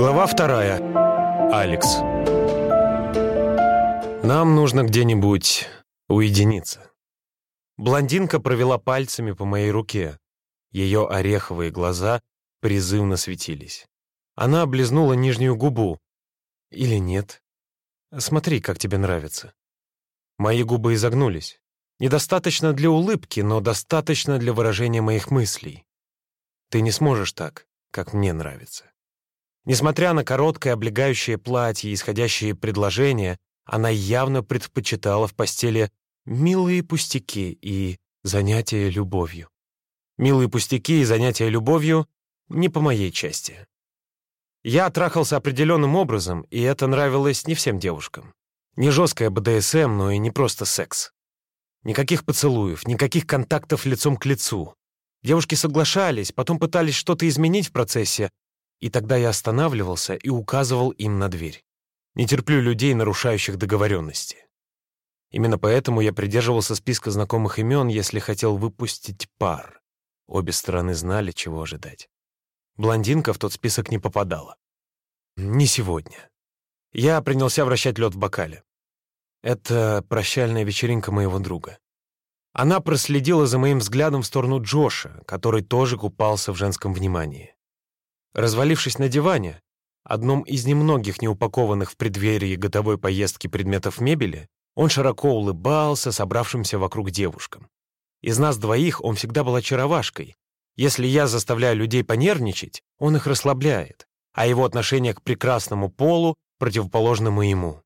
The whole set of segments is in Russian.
Глава вторая. Алекс. Нам нужно где-нибудь уединиться. Блондинка провела пальцами по моей руке. Ее ореховые глаза призывно светились. Она облизнула нижнюю губу. Или нет? Смотри, как тебе нравится. Мои губы изогнулись. Недостаточно для улыбки, но достаточно для выражения моих мыслей. Ты не сможешь так, как мне нравится. Несмотря на короткое облегающее платье и исходящие предложения, она явно предпочитала в постели милые пустяки и занятия любовью. Милые пустяки и занятия любовью не по моей части. Я трахался определенным образом, и это нравилось не всем девушкам. Не жесткая БДСМ, но и не просто секс. Никаких поцелуев, никаких контактов лицом к лицу. Девушки соглашались, потом пытались что-то изменить в процессе, и тогда я останавливался и указывал им на дверь. Не терплю людей, нарушающих договоренности. Именно поэтому я придерживался списка знакомых имен, если хотел выпустить пар. Обе стороны знали, чего ожидать. Блондинка в тот список не попадала. Не сегодня. Я принялся вращать лед в бокале. Это прощальная вечеринка моего друга. Она проследила за моим взглядом в сторону Джоша, который тоже купался в женском внимании. Развалившись на диване, одном из немногих неупакованных в преддверии готовой поездки предметов мебели, он широко улыбался собравшимся вокруг девушкам. Из нас двоих он всегда был очаровашкой. Если я заставляю людей понервничать, он их расслабляет, а его отношение к прекрасному полу противоположно моему.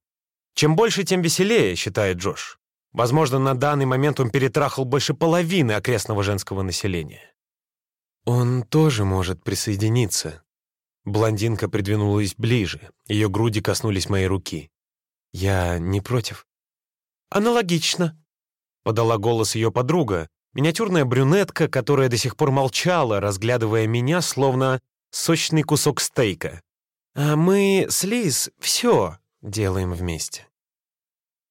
Чем больше, тем веселее, считает Джош. Возможно, на данный момент он перетрахал больше половины окрестного женского населения. «Он тоже может присоединиться». Блондинка придвинулась ближе, ее груди коснулись моей руки. «Я не против». «Аналогично», — подала голос ее подруга, миниатюрная брюнетка, которая до сих пор молчала, разглядывая меня, словно сочный кусок стейка. «А мы с Лиз все делаем вместе».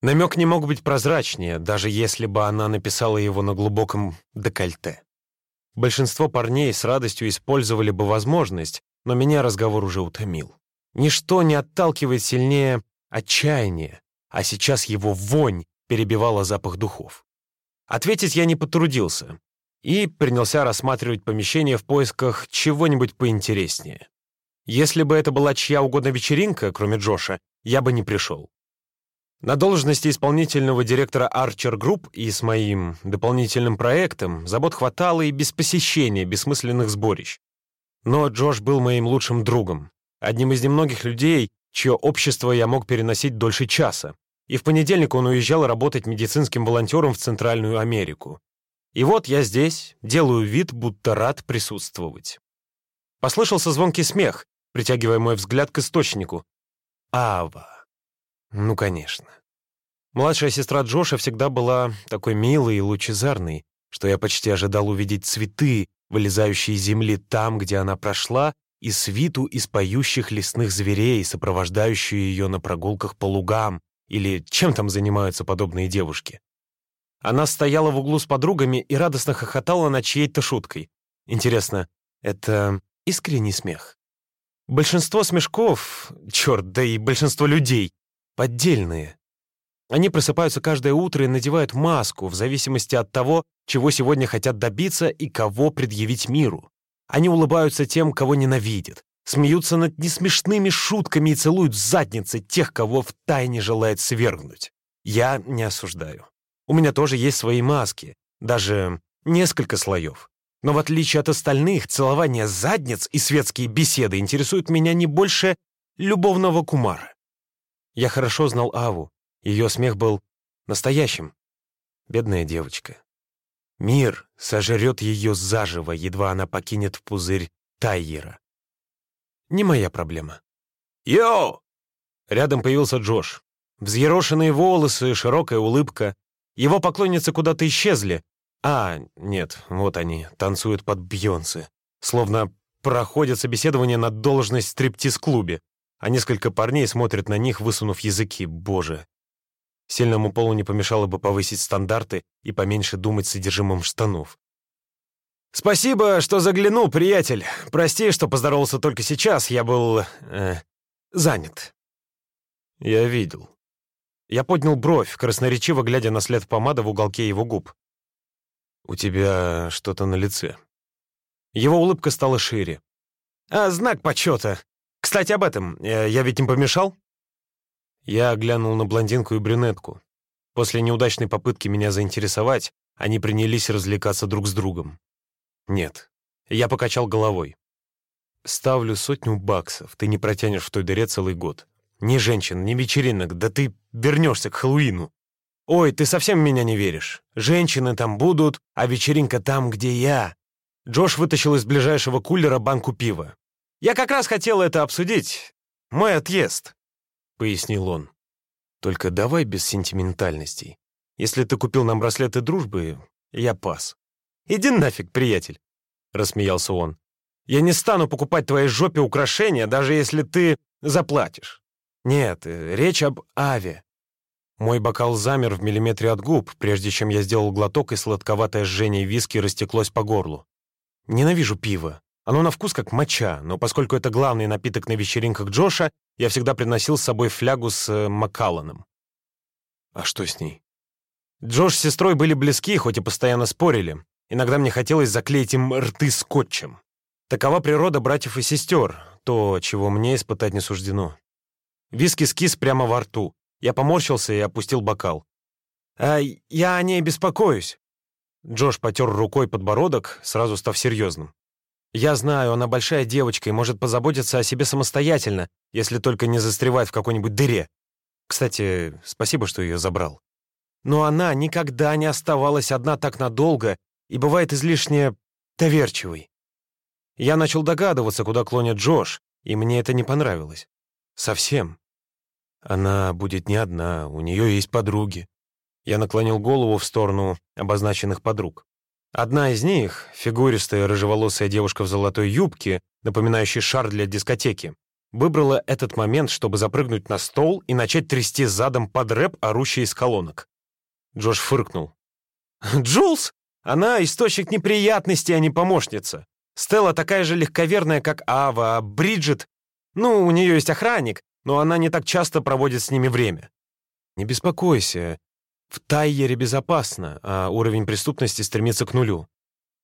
Намек не мог быть прозрачнее, даже если бы она написала его на глубоком декольте. Большинство парней с радостью использовали бы возможность, но меня разговор уже утомил. Ничто не отталкивает сильнее отчаяния, а сейчас его вонь перебивала запах духов. Ответить я не потрудился и принялся рассматривать помещение в поисках чего-нибудь поинтереснее. Если бы это была чья угодно вечеринка, кроме Джоша, я бы не пришел. На должности исполнительного директора Archer Group и с моим дополнительным проектом забот хватало и без посещения бессмысленных сборищ. Но Джош был моим лучшим другом, одним из немногих людей, чье общество я мог переносить дольше часа. И в понедельник он уезжал работать медицинским волонтером в Центральную Америку. И вот я здесь, делаю вид, будто рад присутствовать. Послышался звонкий смех, притягивая мой взгляд к источнику. Ава. Ну, конечно. Младшая сестра Джоша всегда была такой милой и лучезарной, что я почти ожидал увидеть цветы, вылезающие из земли там, где она прошла, и свиту из поющих лесных зверей, сопровождающую ее на прогулках по лугам, или чем там занимаются подобные девушки. Она стояла в углу с подругами и радостно хохотала над чьей-то шуткой. Интересно, это искренний смех? Большинство смешков, черт, да и большинство людей, поддельные. Они просыпаются каждое утро и надевают маску в зависимости от того, чего сегодня хотят добиться и кого предъявить миру. Они улыбаются тем, кого ненавидят, смеются над несмешными шутками и целуют задницы тех, кого втайне желает свергнуть. Я не осуждаю. У меня тоже есть свои маски, даже несколько слоев. Но в отличие от остальных, целование задниц и светские беседы интересуют меня не больше любовного кумара. Я хорошо знал Аву. Ее смех был настоящим. Бедная девочка. Мир сожрет ее заживо, едва она покинет в пузырь Тайера. Не моя проблема. «Йоу!» Рядом появился Джош. Взъерошенные волосы, широкая улыбка. Его поклонницы куда-то исчезли. А, нет, вот они, танцуют под Бьонсы. Словно проходят собеседование на должность в стриптиз-клубе а несколько парней смотрят на них, высунув языки. Боже. Сильному полу не помешало бы повысить стандарты и поменьше думать содержимым штанов. «Спасибо, что заглянул, приятель. Прости, что поздоровался только сейчас. Я был... Э, занят». Я видел. Я поднял бровь, красноречиво глядя на след помады в уголке его губ. «У тебя что-то на лице». Его улыбка стала шире. «А, знак почета. Кстати, об этом. Э, я ведь не помешал?» Я глянул на блондинку и брюнетку. После неудачной попытки меня заинтересовать, они принялись развлекаться друг с другом. Нет. Я покачал головой. Ставлю сотню баксов, ты не протянешь в той дыре целый год. Ни женщин, ни вечеринок, да ты вернешься к Хэллоуину. Ой, ты совсем меня не веришь. Женщины там будут, а вечеринка там, где я. Джош вытащил из ближайшего кулера банку пива. Я как раз хотел это обсудить. Мой отъезд, — пояснил он. Только давай без сентиментальностей. Если ты купил нам браслеты дружбы, я пас. «Иди нафиг, приятель», — рассмеялся он. «Я не стану покупать твоей жопе украшения, даже если ты заплатишь. Нет, э, речь об Аве». Мой бокал замер в миллиметре от губ, прежде чем я сделал глоток, и сладковатое жжение виски растеклось по горлу. Ненавижу пиво. Оно на вкус как моча, но поскольку это главный напиток на вечеринках Джоша, я всегда приносил с собой флягу с э, Маккалланом. А что с ней? Джош с сестрой были близки, хоть и постоянно спорили. Иногда мне хотелось заклеить им рты скотчем. Такова природа братьев и сестер, то, чего мне испытать не суждено. Виски скис прямо во рту. Я поморщился и опустил бокал. «А я о ней беспокоюсь». Джош потер рукой подбородок, сразу став серьезным. «Я знаю, она большая девочка и может позаботиться о себе самостоятельно, если только не застревает в какой-нибудь дыре. Кстати, спасибо, что ее забрал. Но она никогда не оставалась одна так надолго и бывает излишне доверчивый. Я начал догадываться, куда клонит Джош, и мне это не понравилось. Совсем. Она будет не одна, у нее есть подруги. Я наклонил голову в сторону обозначенных подруг. Одна из них, фигуристая рыжеволосая девушка в золотой юбке, напоминающей шар для дискотеки, выбрала этот момент, чтобы запрыгнуть на стол и начать трясти задом под рэп, орущий из колонок. Джош фыркнул. «Джулс? Она источник неприятностей, а не помощница. Стелла такая же легковерная, как Ава, а Бриджит... Ну, у нее есть охранник, но она не так часто проводит с ними время. Не беспокойся. В Тайере безопасно, а уровень преступности стремится к нулю.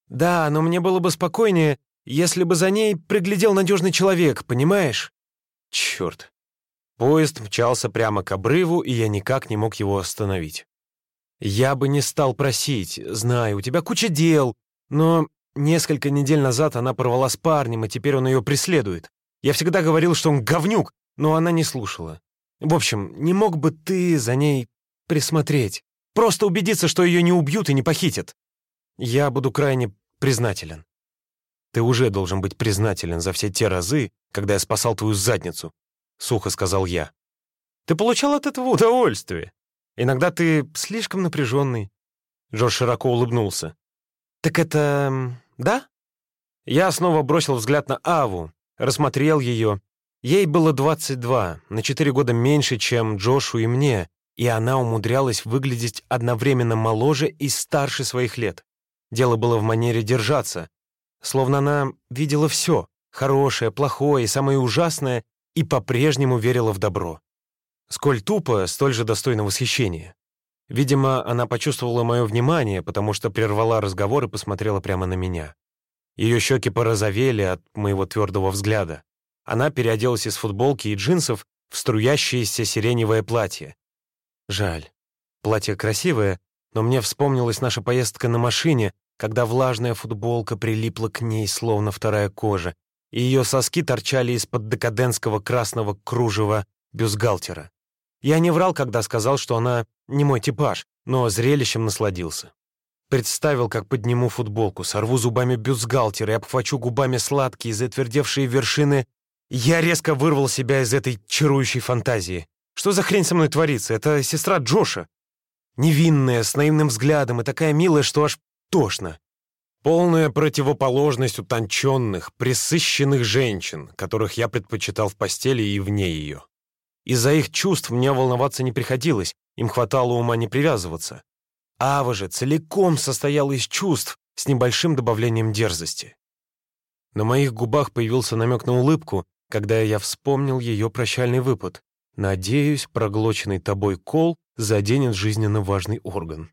Да, но мне было бы спокойнее, если бы за ней приглядел надежный человек, понимаешь? Черт. Поезд мчался прямо к обрыву, и я никак не мог его остановить. «Я бы не стал просить. Знаю, у тебя куча дел. Но несколько недель назад она порвала с парнем, и теперь он ее преследует. Я всегда говорил, что он говнюк, но она не слушала. В общем, не мог бы ты за ней присмотреть? Просто убедиться, что ее не убьют и не похитят. Я буду крайне признателен. Ты уже должен быть признателен за все те разы, когда я спасал твою задницу», — сухо сказал я. «Ты получал от этого удовольствие. Иногда ты слишком напряженный». Джордж широко улыбнулся. «Так это... да?» Я снова бросил взгляд на Аву, рассмотрел ее. Ей было 22, на 4 года меньше, чем Джошу и мне, и она умудрялась выглядеть одновременно моложе и старше своих лет. Дело было в манере держаться, словно она видела все, хорошее, плохое и самое ужасное, и по-прежнему верила в добро. Сколь тупо, столь же достойно восхищения. Видимо, она почувствовала мое внимание, потому что прервала разговор и посмотрела прямо на меня. Ее щеки порозовели от моего твердого взгляда. Она переоделась из футболки и джинсов в струящееся сиреневое платье. Жаль. Платье красивое, но мне вспомнилась наша поездка на машине, когда влажная футболка прилипла к ней, словно вторая кожа, и ее соски торчали из-под декадентского красного кружева бюстгальтера. Я не врал, когда сказал, что она не мой типаж, но зрелищем насладился. Представил, как подниму футболку, сорву зубами бюстгальтер и обхвачу губами сладкие, затвердевшие вершины. Я резко вырвал себя из этой чарующей фантазии. Что за хрень со мной творится? Это сестра Джоша. Невинная, с наивным взглядом и такая милая, что аж тошно. Полная противоположность утонченных, присыщенных женщин, которых я предпочитал в постели и вне ее. Из-за их чувств мне волноваться не приходилось, им хватало ума не привязываться. Ава же целиком состояла из чувств, с небольшим добавлением дерзости. На моих губах появился намек на улыбку, когда я вспомнил ее прощальный выпад. «Надеюсь, проглоченный тобой кол заденет жизненно важный орган».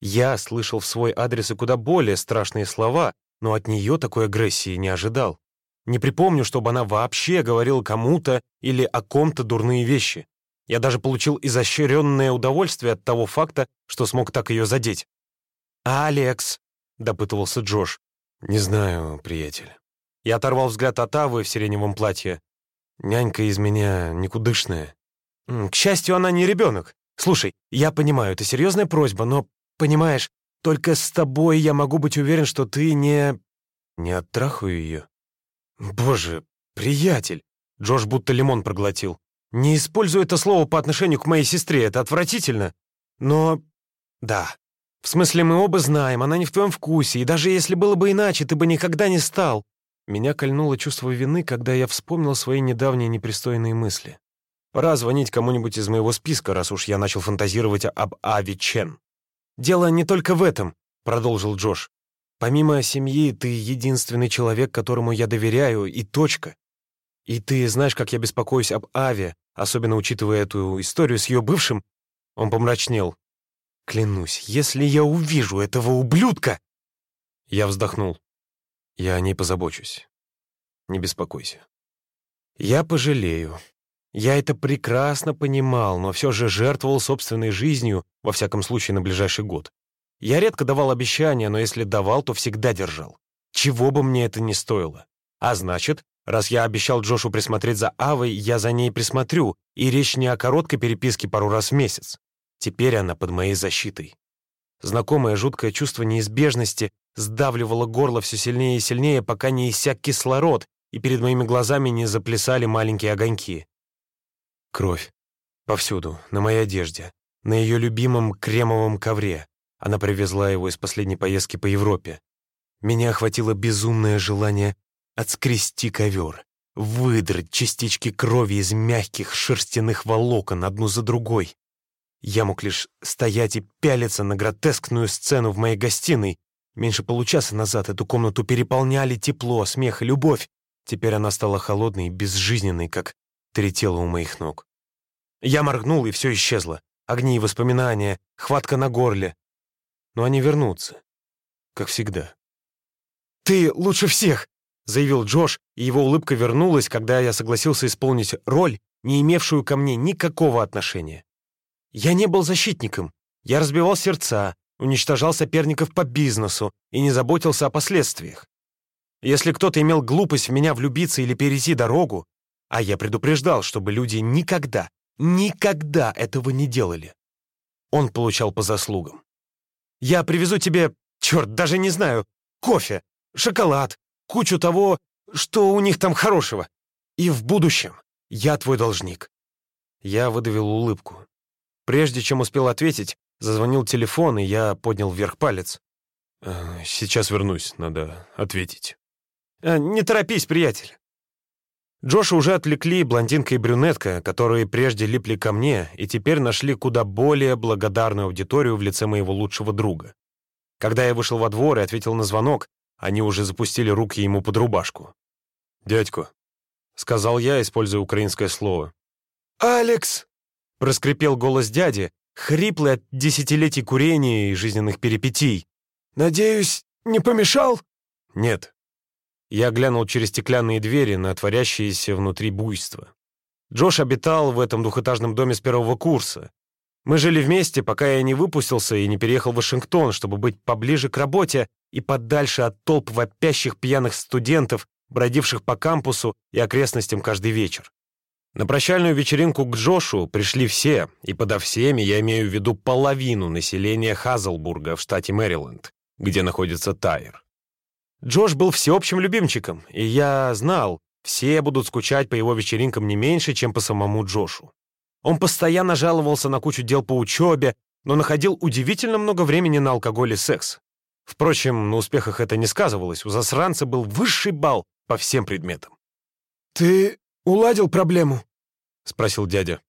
Я слышал в свой адрес и куда более страшные слова, но от нее такой агрессии не ожидал. Не припомню, чтобы она вообще говорила кому-то или о ком-то дурные вещи. Я даже получил изощренное удовольствие от того факта, что смог так ее задеть. «Алекс», — допытывался Джош. «Не знаю, приятель». Я оторвал взгляд от Авы в сиреневом платье. Нянька из меня никудышная. К счастью, она не ребенок. Слушай, я понимаю, это серьезная просьба, но, понимаешь, только с тобой я могу быть уверен, что ты не... Не оттрахаю ее. Боже, приятель. Джош будто лимон проглотил. Не используй это слово по отношению к моей сестре, это отвратительно. Но... Да. В смысле, мы оба знаем, она не в твоем вкусе, и даже если было бы иначе, ты бы никогда не стал. Меня кольнуло чувство вины, когда я вспомнил свои недавние непристойные мысли. Пора звонить кому-нибудь из моего списка, раз уж я начал фантазировать об Ави Чен. «Дело не только в этом», — продолжил Джош. «Помимо семьи, ты единственный человек, которому я доверяю, и точка. И ты знаешь, как я беспокоюсь об Аве, особенно учитывая эту историю с ее бывшим?» Он помрачнел. «Клянусь, если я увижу этого ублюдка...» Я вздохнул. Я о ней позабочусь. Не беспокойся. Я пожалею. Я это прекрасно понимал, но все же жертвовал собственной жизнью, во всяком случае, на ближайший год. Я редко давал обещания, но если давал, то всегда держал. Чего бы мне это ни стоило. А значит, раз я обещал Джошу присмотреть за Авой, я за ней присмотрю, и речь не о короткой переписке пару раз в месяц. Теперь она под моей защитой. Знакомое жуткое чувство неизбежности сдавливало горло все сильнее и сильнее, пока не иссяк кислород, и перед моими глазами не заплясали маленькие огоньки. Кровь. Повсюду, на моей одежде, на ее любимом кремовом ковре. Она привезла его из последней поездки по Европе. Меня охватило безумное желание отскрести ковер, выдрать частички крови из мягких шерстяных волокон одну за другой. Я мог лишь стоять и пялиться на гротескную сцену в моей гостиной, Меньше получаса назад эту комнату переполняли тепло, смех и любовь. Теперь она стала холодной и безжизненной, как три тела у моих ног. Я моргнул, и все исчезло. Огни и воспоминания, хватка на горле. Но они вернутся, как всегда. «Ты лучше всех!» — заявил Джош, и его улыбка вернулась, когда я согласился исполнить роль, не имевшую ко мне никакого отношения. Я не был защитником. Я разбивал сердца, уничтожал соперников по бизнесу и не заботился о последствиях. Если кто-то имел глупость в меня влюбиться или перейти дорогу, а я предупреждал, чтобы люди никогда, никогда этого не делали, он получал по заслугам. Я привезу тебе, черт, даже не знаю, кофе, шоколад, кучу того, что у них там хорошего. И в будущем я твой должник. Я выдавил улыбку. Прежде чем успел ответить, Зазвонил телефон, и я поднял вверх палец. «Э, «Сейчас вернусь, надо ответить». Э, «Не торопись, приятель». Джоша уже отвлекли блондинка и брюнетка, которые прежде липли ко мне и теперь нашли куда более благодарную аудиторию в лице моего лучшего друга. Когда я вышел во двор и ответил на звонок, они уже запустили руки ему под рубашку. «Дядьку», — сказал я, используя украинское слово. «Алекс!» — проскрипел голос дяди, хриплый от десятилетий курения и жизненных перипетий. «Надеюсь, не помешал?» «Нет». Я глянул через стеклянные двери на творящееся внутри буйство. Джош обитал в этом двухэтажном доме с первого курса. Мы жили вместе, пока я не выпустился и не переехал в Вашингтон, чтобы быть поближе к работе и подальше от толп вопящих пьяных студентов, бродивших по кампусу и окрестностям каждый вечер. На прощальную вечеринку к Джошу пришли все, и подо всеми я имею в виду половину населения Хазлбурга в штате Мэриленд, где находится Тайр. Джош был всеобщим любимчиком, и я знал, все будут скучать по его вечеринкам не меньше, чем по самому Джошу. Он постоянно жаловался на кучу дел по учебе, но находил удивительно много времени на алкоголь и секс. Впрочем, на успехах это не сказывалось, у засранца был высший балл по всем предметам. «Ты уладил проблему?» — спросил дядя.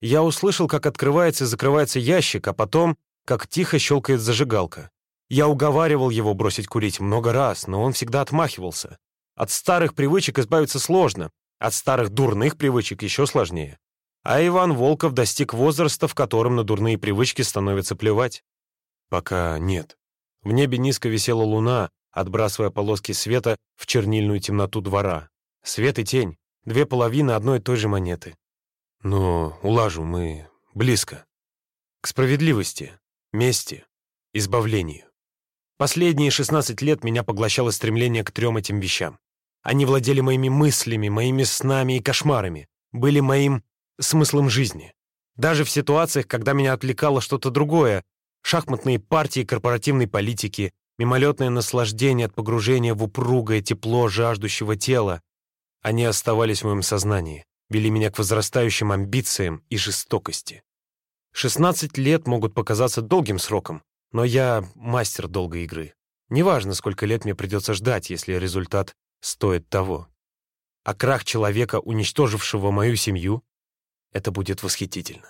Я услышал, как открывается и закрывается ящик, а потом, как тихо щелкает зажигалка. Я уговаривал его бросить курить много раз, но он всегда отмахивался. От старых привычек избавиться сложно, от старых дурных привычек еще сложнее. А Иван Волков достиг возраста, в котором на дурные привычки становится плевать. Пока нет. В небе низко висела луна, отбрасывая полоски света в чернильную темноту двора. Свет и тень — две половины одной и той же монеты. Но улажу мы близко. К справедливости, мести, избавлению. Последние 16 лет меня поглощало стремление к трем этим вещам. Они владели моими мыслями, моими снами и кошмарами, были моим смыслом жизни. Даже в ситуациях, когда меня отвлекало что-то другое, шахматные партии корпоративной политики, мимолетное наслаждение от погружения в упругое тепло жаждущего тела, они оставались в моем сознании, вели меня к возрастающим амбициям и жестокости. 16 лет могут показаться долгим сроком, но я мастер долгой игры. Неважно, сколько лет мне придется ждать, если результат стоит того. А крах человека, уничтожившего мою семью, это будет восхитительно.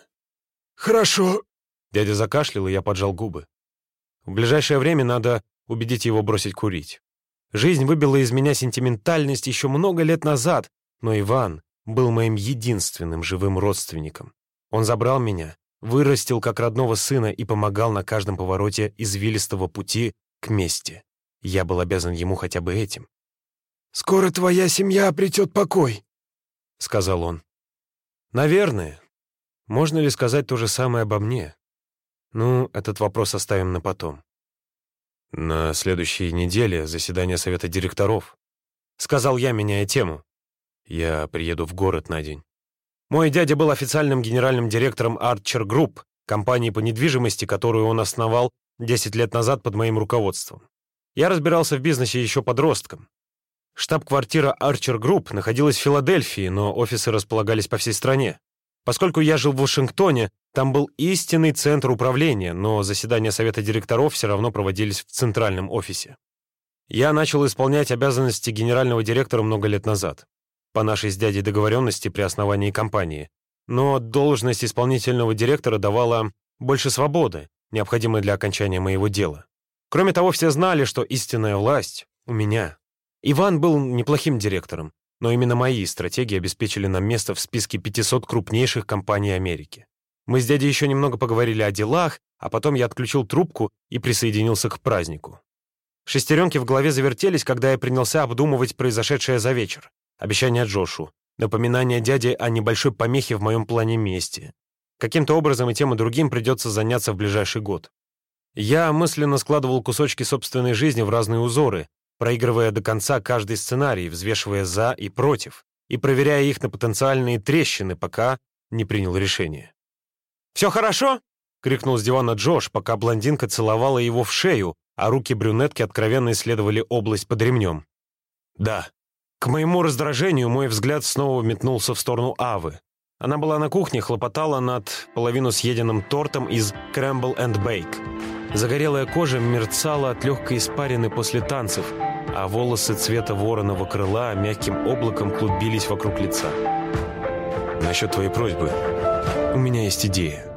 «Хорошо». Дядя закашлял, и я поджал губы. В ближайшее время надо убедить его бросить курить. Жизнь выбила из меня сентиментальность еще много лет назад, но Иван был моим единственным живым родственником. Он забрал меня, вырастил как родного сына и помогал на каждом повороте извилистого пути к мести. Я был обязан ему хотя бы этим. «Скоро твоя семья обретет покой», — сказал он. «Наверное. Можно ли сказать то же самое обо мне? Ну, этот вопрос оставим на потом. На следующей неделе заседание совета директоров. Сказал я, меняя тему. Я приеду в город на день. Мой дядя был официальным генеральным директором Archer Group, компании по недвижимости, которую он основал 10 лет назад под моим руководством. Я разбирался в бизнесе еще подростком. Штаб-квартира Archer Group находилась в Филадельфии, но офисы располагались по всей стране. Поскольку я жил в Вашингтоне, там был истинный центр управления, но заседания совета директоров все равно проводились в центральном офисе. Я начал исполнять обязанности генерального директора много лет назад, по нашей с дядей договоренности при основании компании. Но должность исполнительного директора давала больше свободы, необходимой для окончания моего дела. Кроме того, все знали, что истинная власть у меня. Иван был неплохим директором, но именно мои стратегии обеспечили нам место в списке 500 крупнейших компаний Америки. Мы с дядей еще немного поговорили о делах, а потом я отключил трубку и присоединился к празднику. Шестеренки в голове завертелись, когда я принялся обдумывать произошедшее за вечер. Обещание Джошу, напоминание дяде о небольшой помехе в моем плане мести. Каким-то образом и тем и другим придется заняться в ближайший год. Я мысленно складывал кусочки собственной жизни в разные узоры, проигрывая до конца каждый сценарий, взвешивая «за» и «против», и проверяя их на потенциальные трещины, пока не принял решение. «Все хорошо?» — крикнул с дивана Джош, пока блондинка целовала его в шею, а руки брюнетки откровенно исследовали область под ремнем. «Да». К моему раздражению мой взгляд снова метнулся в сторону Авы. Она была на кухне, хлопотала над половину съеденным тортом из «Crumble and Bake». Загорелая кожа мерцала от легкой испарины после танцев, а волосы цвета вороного крыла мягким облаком клубились вокруг лица. «Насчет твоей просьбы у меня есть идея».